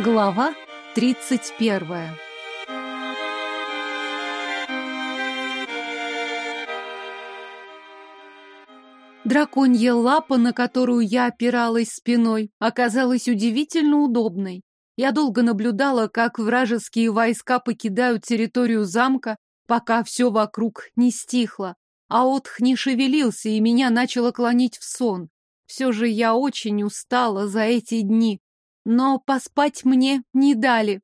Глава 31 Драконья лапа, на которую я опиралась спиной, оказалась удивительно удобной. Я долго наблюдала, как вражеские войска покидают территорию замка, пока все вокруг не стихло. А отх не шевелился, и меня начало клонить в сон. Все же я очень устала за эти дни но поспать мне не дали.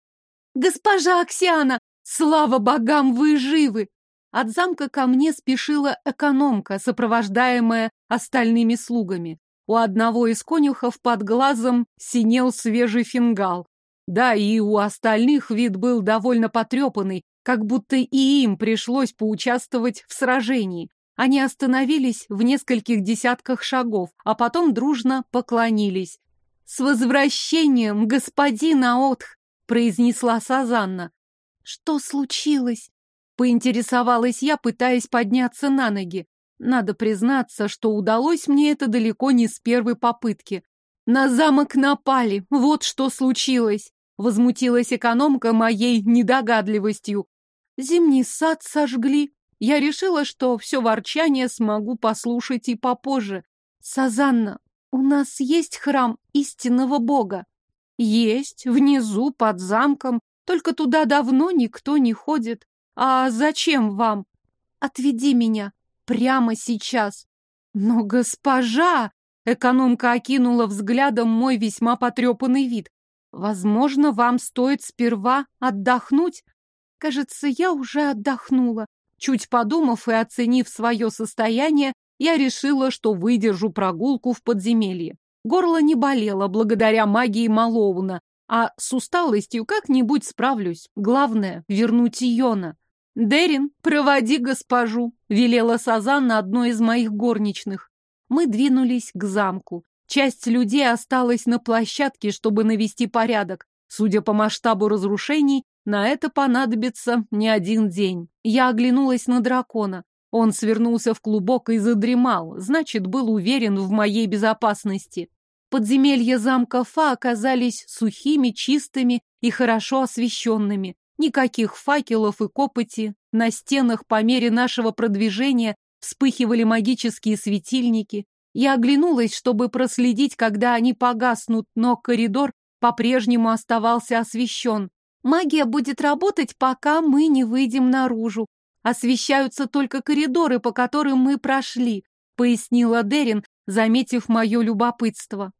«Госпожа Аксиана! Слава богам, вы живы!» От замка ко мне спешила экономка, сопровождаемая остальными слугами. У одного из конюхов под глазом синел свежий фингал. Да, и у остальных вид был довольно потрепанный, как будто и им пришлось поучаствовать в сражении. Они остановились в нескольких десятках шагов, а потом дружно поклонились. «С возвращением, господин Аотх!» — произнесла Сазанна. «Что случилось?» — поинтересовалась я, пытаясь подняться на ноги. Надо признаться, что удалось мне это далеко не с первой попытки. «На замок напали, вот что случилось!» — возмутилась экономка моей недогадливостью. «Зимний сад сожгли. Я решила, что все ворчание смогу послушать и попозже. Сазанна, «У нас есть храм истинного Бога?» «Есть, внизу, под замком, только туда давно никто не ходит. А зачем вам? Отведи меня прямо сейчас». «Но, госпожа!» — экономка окинула взглядом мой весьма потрепанный вид. «Возможно, вам стоит сперва отдохнуть?» Кажется, я уже отдохнула. Чуть подумав и оценив свое состояние, я решила, что выдержу прогулку в подземелье. Горло не болело благодаря магии Малоуна, а с усталостью как-нибудь справлюсь. Главное — вернуть Иона. «Дерин, проводи госпожу», — велела Сазанна одной из моих горничных. Мы двинулись к замку. Часть людей осталась на площадке, чтобы навести порядок. Судя по масштабу разрушений, на это понадобится не один день. Я оглянулась на дракона. Он свернулся в клубок и задремал, значит, был уверен в моей безопасности. Подземелья замка Фа оказались сухими, чистыми и хорошо освещенными. Никаких факелов и копоти. На стенах по мере нашего продвижения вспыхивали магические светильники. Я оглянулась, чтобы проследить, когда они погаснут, но коридор по-прежнему оставался освещен. Магия будет работать, пока мы не выйдем наружу, освещаются только коридоры, по которым мы прошли», — пояснила Дерин, заметив мое любопытство.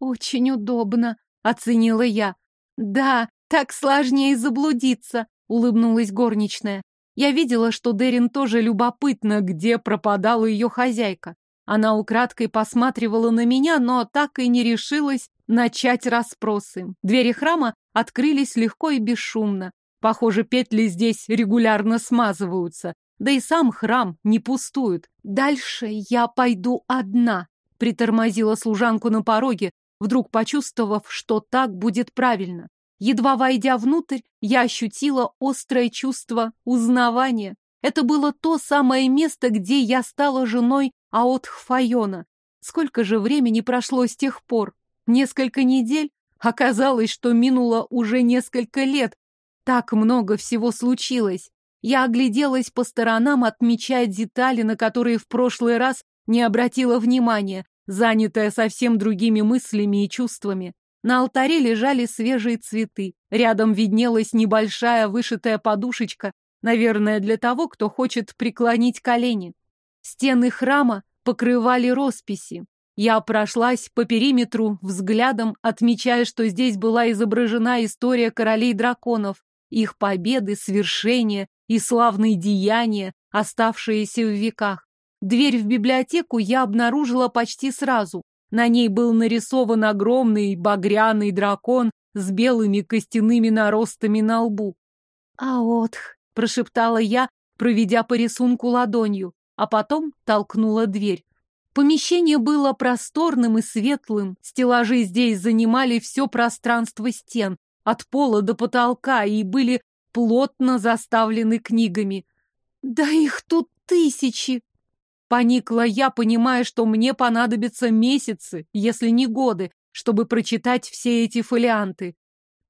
«Очень удобно», — оценила я. «Да, так сложнее заблудиться», — улыбнулась горничная. Я видела, что Дерин тоже любопытна, где пропадала ее хозяйка. Она украдкой посматривала на меня, но так и не решилась начать расспросы. Двери храма открылись легко и бесшумно. Похоже, петли здесь регулярно смазываются, да и сам храм не пустует. Дальше я пойду одна, притормозила служанку на пороге, вдруг почувствовав, что так будет правильно. Едва войдя внутрь, я ощутила острое чувство узнавания. Это было то самое место, где я стала женой Аотхфайона. Сколько же времени прошло с тех пор? Несколько недель? Оказалось, что минуло уже несколько лет, так много всего случилось. Я огляделась по сторонам, отмечая детали, на которые в прошлый раз не обратила внимания, занятая совсем другими мыслями и чувствами. На алтаре лежали свежие цветы. Рядом виднелась небольшая вышитая подушечка, наверное, для того, кто хочет преклонить колени. Стены храма покрывали росписи. Я прошлась по периметру взглядом, отмечая, что здесь была изображена история королей драконов, их победы, свершения и славные деяния, оставшиеся в веках. Дверь в библиотеку я обнаружила почти сразу. На ней был нарисован огромный багряный дракон с белыми костяными наростами на лбу. «Аотх», — прошептала я, проведя по рисунку ладонью, а потом толкнула дверь. Помещение было просторным и светлым, стеллажи здесь занимали все пространство стен, от пола до потолка и были плотно заставлены книгами. Да их тут тысячи! Поникла я, понимая, что мне понадобятся месяцы, если не годы, чтобы прочитать все эти фолианты.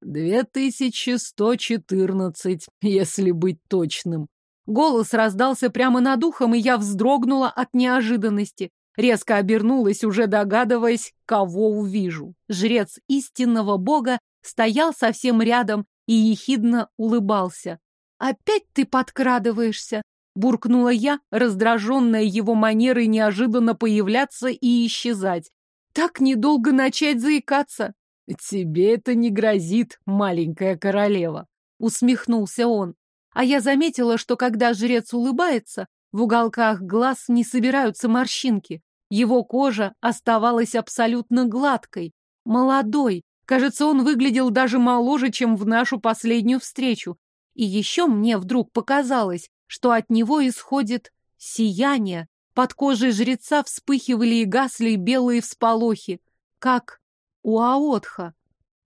Две тысячи сто четырнадцать, если быть точным. Голос раздался прямо над ухом, и я вздрогнула от неожиданности. Резко обернулась, уже догадываясь, кого увижу. Жрец истинного бога стоял совсем рядом и ехидно улыбался. «Опять ты подкрадываешься?» — буркнула я, раздраженная его манерой неожиданно появляться и исчезать. «Так недолго начать заикаться!» «Тебе это не грозит, маленькая королева!» — усмехнулся он. А я заметила, что когда жрец улыбается, в уголках глаз не собираются морщинки. Его кожа оставалась абсолютно гладкой, молодой. Кажется, он выглядел даже моложе, чем в нашу последнюю встречу. И еще мне вдруг показалось, что от него исходит сияние. Под кожей жреца вспыхивали и гасли белые всполохи, как у Аотха.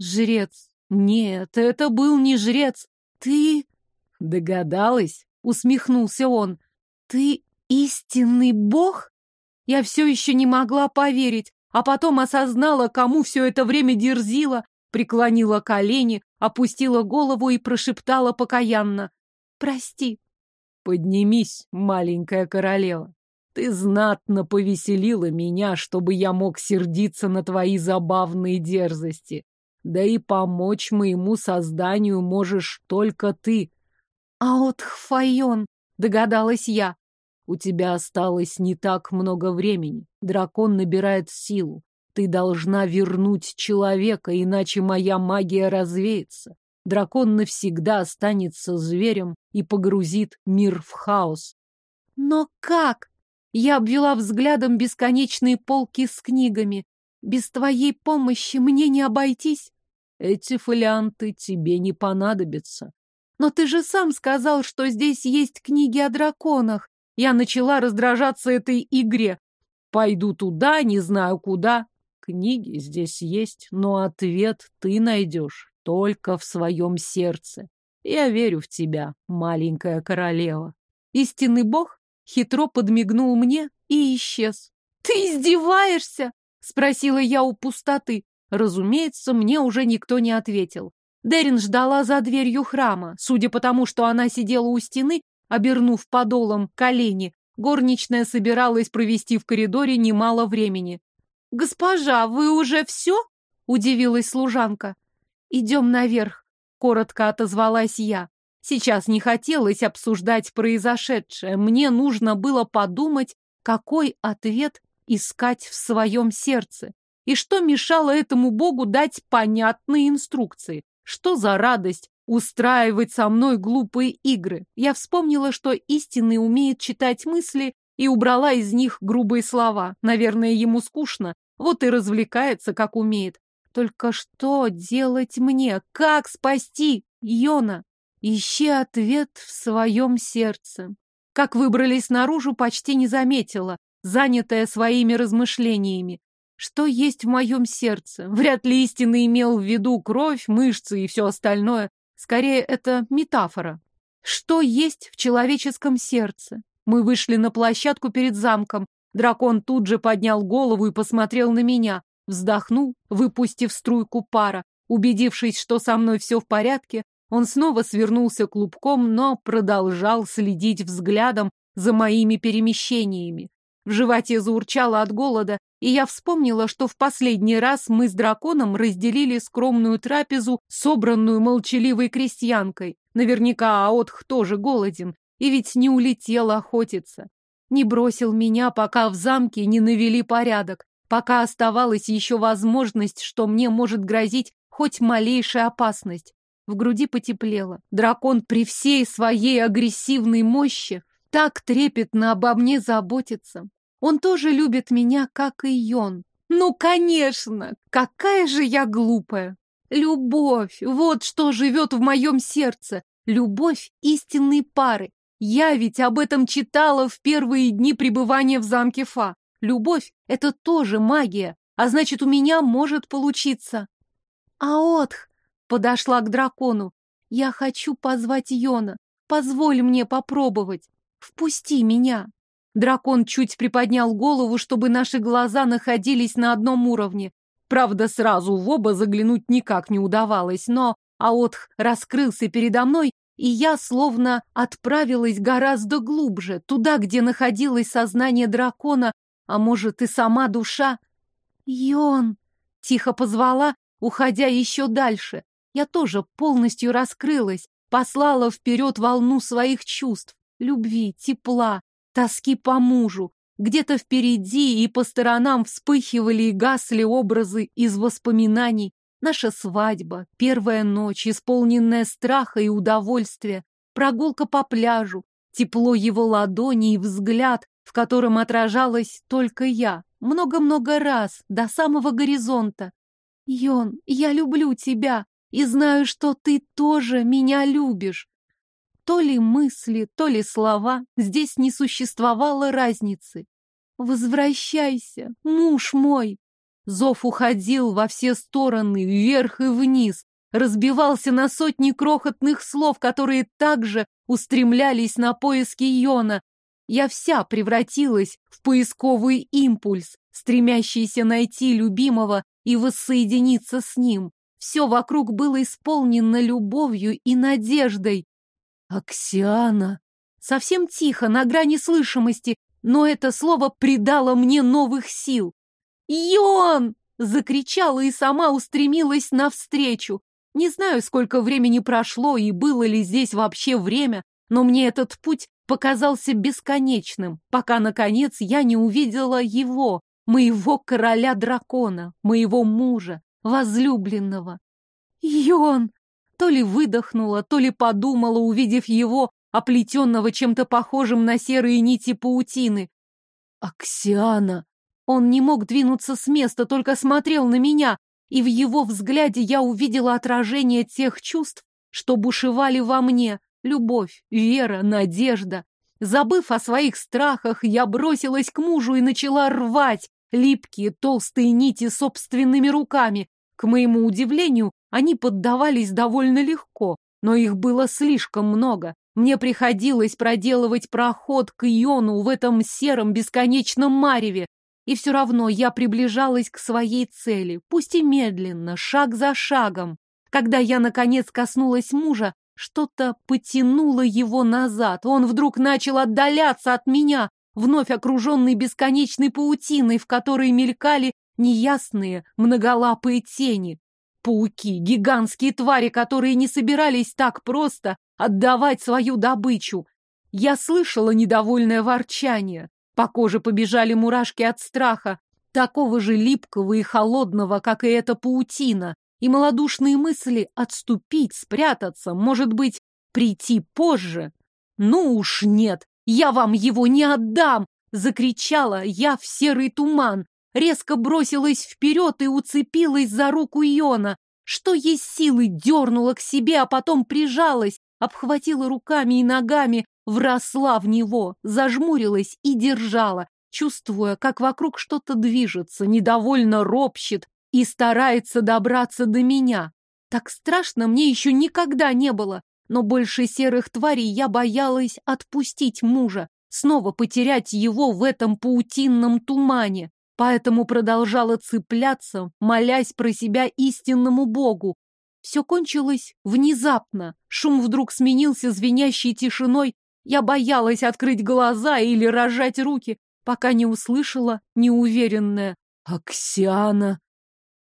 Жрец. Нет, это был не жрец. Ты... Догадалась? Усмехнулся он. Ты истинный бог? Я все еще не могла поверить, а потом осознала, кому все это время дерзила, преклонила колени, опустила голову и прошептала покаянно. «Прости». «Поднимись, маленькая королева. Ты знатно повеселила меня, чтобы я мог сердиться на твои забавные дерзости. Да и помочь моему созданию можешь только ты». «А от Хфайон», — догадалась я. У тебя осталось не так много времени. Дракон набирает силу. Ты должна вернуть человека, иначе моя магия развеется. Дракон навсегда останется зверем и погрузит мир в хаос. Но как? Я обвела взглядом бесконечные полки с книгами. Без твоей помощи мне не обойтись. Эти фолианты тебе не понадобятся. Но ты же сам сказал, что здесь есть книги о драконах. Я начала раздражаться этой игре. Пойду туда, не знаю куда. Книги здесь есть, но ответ ты найдешь только в своем сердце. Я верю в тебя, маленькая королева. Истинный бог хитро подмигнул мне и исчез. «Ты издеваешься?» — спросила я у пустоты. Разумеется, мне уже никто не ответил. Дерин ждала за дверью храма. Судя по тому, что она сидела у стены, Обернув подолом колени, горничная собиралась провести в коридоре немало времени. «Госпожа, вы уже все?» — удивилась служанка. «Идем наверх», — коротко отозвалась я. Сейчас не хотелось обсуждать произошедшее. Мне нужно было подумать, какой ответ искать в своем сердце. И что мешало этому богу дать понятные инструкции? Что за радость устраивать со мной глупые игры. Я вспомнила, что истинный умеет читать мысли и убрала из них грубые слова. Наверное, ему скучно, вот и развлекается, как умеет. Только что делать мне? Как спасти Йона? Ищи ответ в своем сердце. Как выбрались наружу, почти не заметила, занятая своими размышлениями. Что есть в моем сердце? Вряд ли истинный имел в виду кровь, мышцы и все остальное. Скорее, это метафора. Что есть в человеческом сердце? Мы вышли на площадку перед замком. Дракон тут же поднял голову и посмотрел на меня. Вздохнул, выпустив струйку пара. Убедившись, что со мной все в порядке, он снова свернулся клубком, но продолжал следить взглядом за моими перемещениями. В животе заурчало от голода, и я вспомнила, что в последний раз мы с драконом разделили скромную трапезу, собранную молчаливой крестьянкой. Наверняка Аотх тоже голоден, и ведь не улетел охотиться. Не бросил меня, пока в замке не навели порядок, пока оставалась еще возможность, что мне может грозить хоть малейшая опасность. В груди потеплело. Дракон при всей своей агрессивной мощи так трепетно обо мне заботится. Он тоже любит меня, как и Йон. Ну, конечно! Какая же я глупая! Любовь! Вот что живет в моем сердце. Любовь истинной пары. Я ведь об этом читала в первые дни пребывания в замке Фа. Любовь — это тоже магия, а значит, у меня может получиться. Аотх подошла к дракону. Я хочу позвать Йона. Позволь мне попробовать. Впусти меня. Дракон чуть приподнял голову, чтобы наши глаза находились на одном уровне. Правда, сразу в оба заглянуть никак не удавалось, но а Отх раскрылся передо мной, и я словно отправилась гораздо глубже, туда, где находилось сознание дракона, а может и сама душа. «Йон!» — тихо позвала, уходя еще дальше. Я тоже полностью раскрылась, послала вперед волну своих чувств, любви, тепла, тоски по мужу. Где-то впереди и по сторонам вспыхивали и гасли образы из воспоминаний, Наша свадьба, первая ночь, исполненная страха и удовольствия, прогулка по пляжу, тепло его ладони и взгляд, в котором отражалась только я, много-много раз, до самого горизонта. Йон, я люблю тебя и знаю, что ты тоже меня любишь. То ли мысли, то ли слова, здесь не существовало разницы. Возвращайся, муж мой, Зов уходил во все стороны, вверх и вниз, разбивался на сотни крохотных слов, которые также устремлялись на поиски Йона. Я вся превратилась в поисковый импульс, стремящийся найти любимого и воссоединиться с ним. Все вокруг было исполнено любовью и надеждой. «Аксиана!» Совсем тихо, на грани слышимости, но это слово придало мне новых сил. «Йон!» — закричала и сама устремилась навстречу. Не знаю, сколько времени прошло и было ли здесь вообще время, но мне этот путь показался бесконечным, пока, наконец, я не увидела его, моего короля-дракона, моего мужа, возлюбленного. Йон! То ли выдохнула, то ли подумала, увидев его, оплетенного чем-то похожим на серые нити паутины. «Аксиана!» Он не мог двинуться с места, только смотрел на меня, и в его взгляде я увидела отражение тех чувств, что бушевали во мне. Любовь, вера, надежда. Забыв о своих страхах, я бросилась к мужу и начала рвать липкие толстые нити собственными руками. К моему удивлению, они поддавались довольно легко, но их было слишком много. Мне приходилось проделывать проход к иону в этом сером бесконечном мареве. И все равно я приближалась к своей цели, пусть и медленно, шаг за шагом. Когда я, наконец, коснулась мужа, что-то потянуло его назад. Он вдруг начал отдаляться от меня, вновь окруженный бесконечной паутиной, в которой мелькали неясные многолапые тени. Пауки, гигантские твари, которые не собирались так просто отдавать свою добычу. Я слышала недовольное ворчание. По коже побежали мурашки от страха, такого же липкого и холодного, как и эта паутина, и малодушные мысли отступить, спрятаться, может быть, прийти позже. Ну уж нет, я вам его не отдам! Закричала я в серый туман, резко бросилась вперед и уцепилась за руку Иона, что есть силы дернула к себе, а потом прижалась, обхватила руками и ногами, вросла в него, зажмурилась и держала, чувствуя, как вокруг что-то движется, недовольно ропщет и старается добраться до меня. Так страшно мне еще никогда не было, но больше серых тварей я боялась отпустить мужа, снова потерять его в этом паутинном тумане, поэтому продолжала цепляться, молясь про себя истинному богу. Все кончилось внезапно. Шум вдруг сменился звенящей тишиной, я боялась открыть глаза или рожать руки, пока не услышала неуверенное «Аксиана!»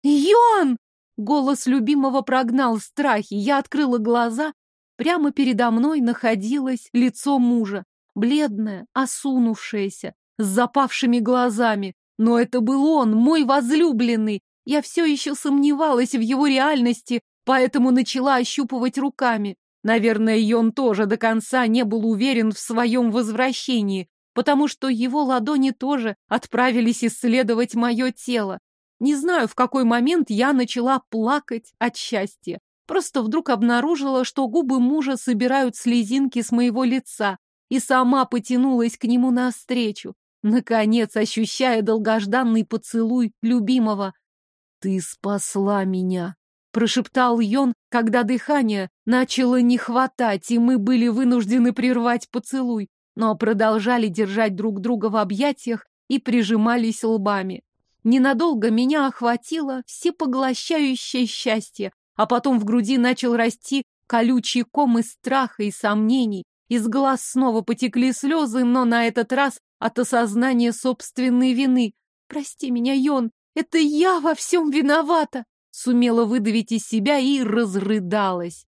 «Йон!» Голос любимого прогнал страхи. Я открыла глаза. Прямо передо мной находилось лицо мужа. Бледное, осунувшееся, с запавшими глазами. Но это был он, мой возлюбленный. Я все еще сомневалась в его реальности, поэтому начала ощупывать руками. Наверное, Йон тоже до конца не был уверен в своем возвращении, потому что его ладони тоже отправились исследовать мое тело. Не знаю, в какой момент я начала плакать от счастья. Просто вдруг обнаружила, что губы мужа собирают слезинки с моего лица, и сама потянулась к нему навстречу, наконец ощущая долгожданный поцелуй любимого. «Ты спасла меня!» прошептал Йон, когда дыхание начало не хватать, и мы были вынуждены прервать поцелуй, но продолжали держать друг друга в объятиях и прижимались лбами. Ненадолго меня охватило всепоглощающее счастье, а потом в груди начал расти колючий ком из страха и сомнений. Из глаз снова потекли слезы, но на этот раз от осознания собственной вины. «Прости меня, Йон, это я во всем виновата!» Сумела выдавить из себя и разрыдалась.